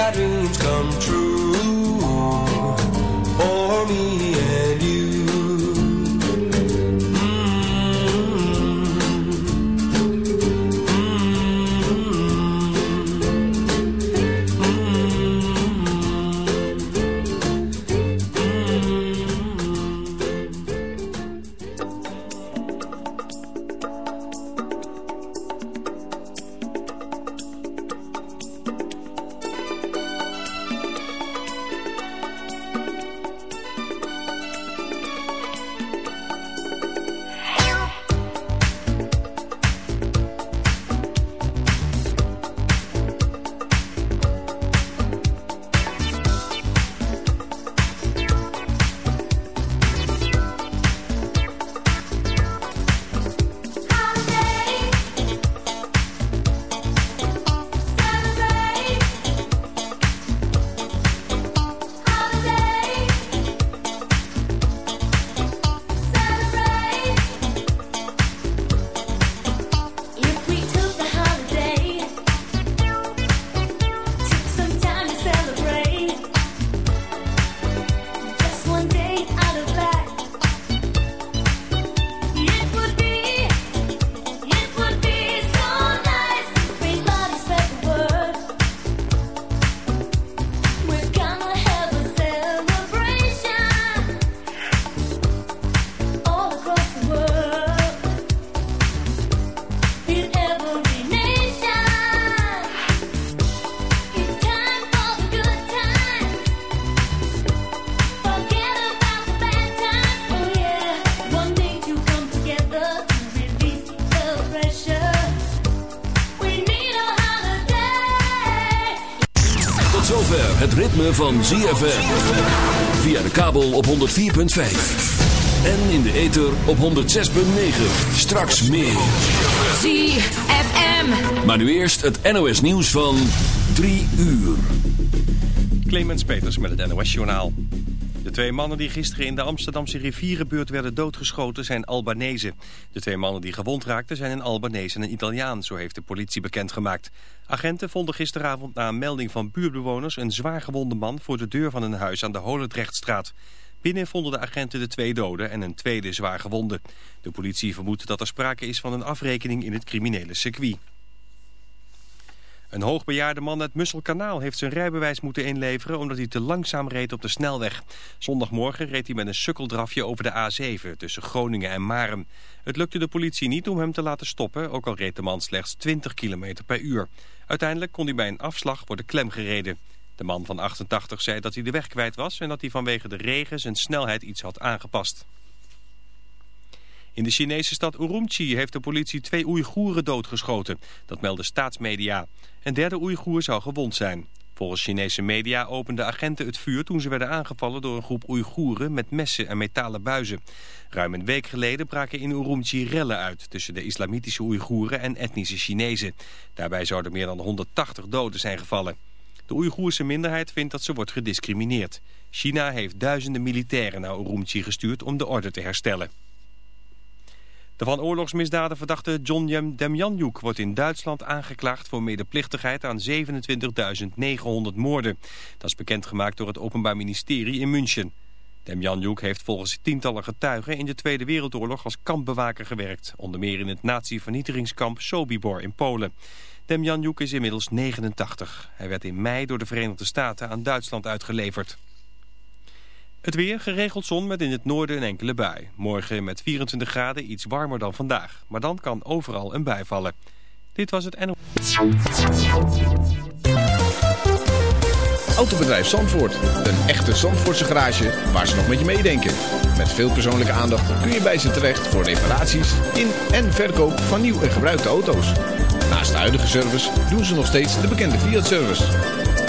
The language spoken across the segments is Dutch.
got room van ZFM. Via de kabel op 104.5. En in de ether op 106.9. Straks meer. ZFM. Maar nu eerst het NOS nieuws van 3 uur. Clemens Peters met het NOS-journaal. De twee mannen die gisteren in de Amsterdamse rivierenbuurt werden doodgeschoten zijn Albanese. De twee mannen die gewond raakten zijn een Albanese en een Italiaan, zo heeft de politie bekendgemaakt. Agenten vonden gisteravond na een melding van buurtbewoners een zwaar gewonde man voor de deur van een huis aan de Holendrechtstraat. Binnen vonden de agenten de twee doden en een tweede zwaar gewonde. De politie vermoedt dat er sprake is van een afrekening in het criminele circuit. Een hoogbejaarde man uit Musselkanaal heeft zijn rijbewijs moeten inleveren omdat hij te langzaam reed op de snelweg. Zondagmorgen reed hij met een sukkeldrafje over de A7 tussen Groningen en Maren. Het lukte de politie niet om hem te laten stoppen, ook al reed de man slechts 20 km per uur. Uiteindelijk kon hij bij een afslag worden klemgereden. De man van 88 zei dat hij de weg kwijt was en dat hij vanwege de regen zijn snelheid iets had aangepast. In de Chinese stad Urumqi heeft de politie twee Oeigoeren doodgeschoten. Dat melden staatsmedia. Een derde Oeigoer zou gewond zijn. Volgens Chinese media openden agenten het vuur toen ze werden aangevallen door een groep Oeigoeren met messen en metalen buizen. Ruim een week geleden braken in Urumqi rellen uit tussen de islamitische Oeigoeren en etnische Chinezen. Daarbij zouden meer dan 180 doden zijn gevallen. De Oeigoerse minderheid vindt dat ze wordt gediscrimineerd. China heeft duizenden militairen naar Urumqi gestuurd om de orde te herstellen. De van oorlogsmisdaden verdachte John Demjanjuk wordt in Duitsland aangeklaagd voor medeplichtigheid aan 27.900 moorden. Dat is bekendgemaakt door het Openbaar Ministerie in München. Demjanjuk heeft volgens tientallen getuigen in de Tweede Wereldoorlog als kampbewaker gewerkt. Onder meer in het nazi-vernietigingskamp Sobibor in Polen. Demjanjuk is inmiddels 89. Hij werd in mei door de Verenigde Staten aan Duitsland uitgeleverd. Het weer, geregeld zon met in het noorden een enkele bui. Morgen met 24 graden iets warmer dan vandaag. Maar dan kan overal een bui vallen. Dit was het NO. Autobedrijf Zandvoort. Een echte Zandvoortse garage waar ze nog met je meedenken. Met veel persoonlijke aandacht kun je bij ze terecht voor reparaties in en verkoop van nieuw en gebruikte auto's. Naast de huidige service doen ze nog steeds de bekende Fiat-service.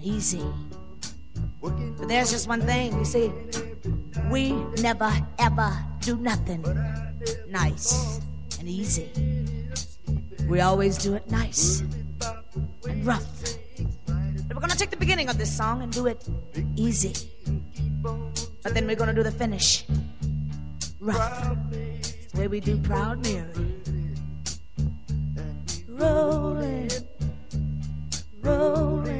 and easy. But there's just one thing, you see, we never ever do nothing nice and easy. We always do it nice and rough. But we're gonna take the beginning of this song and do it easy. But then we're gonna do the finish rough. The way we do Proud Mary. Rolling, rolling.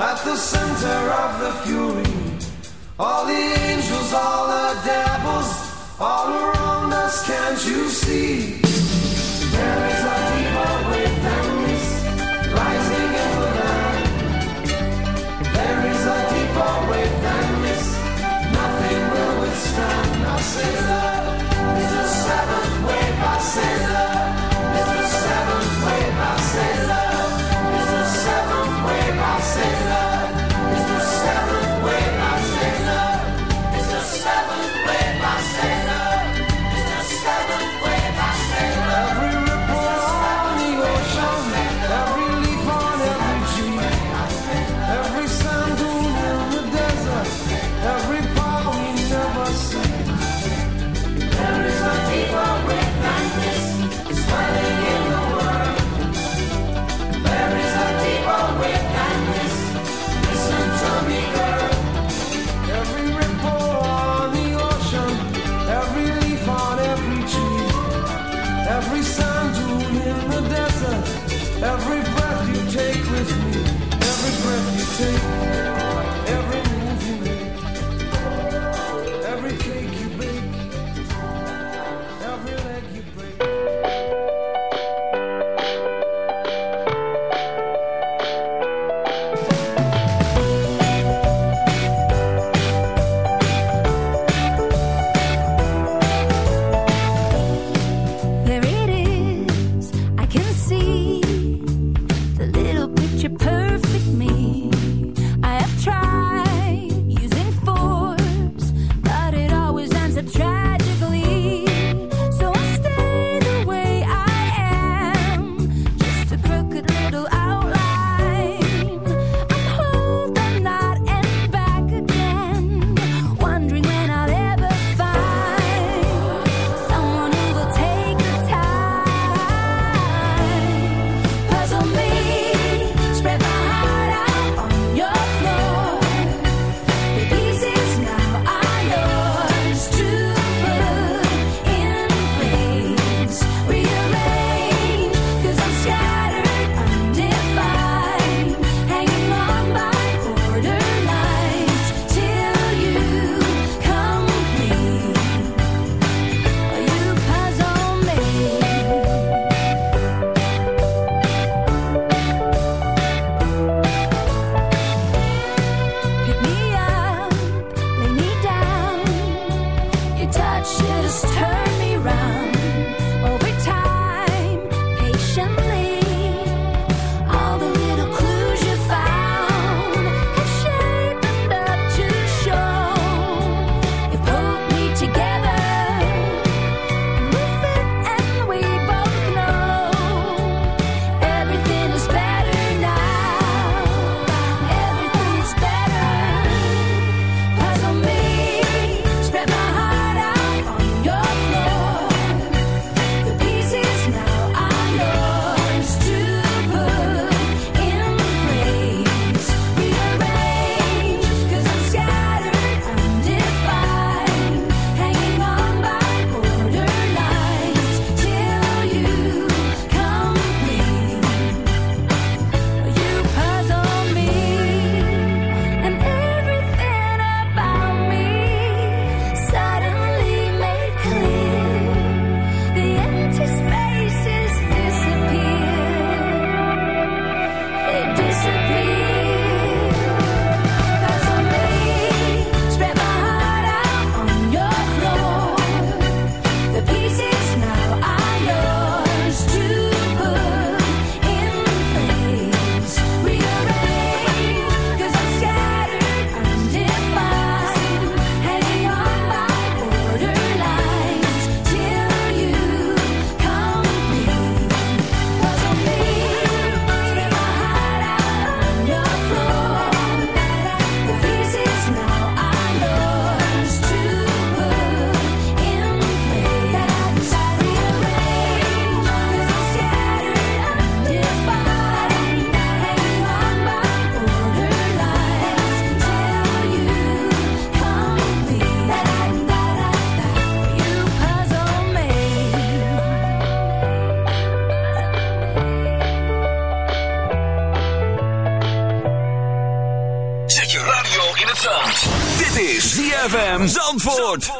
At the center of the fury. All the angels, all the devils, all around us, can't you see? There is a deeper than this, rising in the land. There is a deeper than this, nothing will withstand. I say Zandvoort.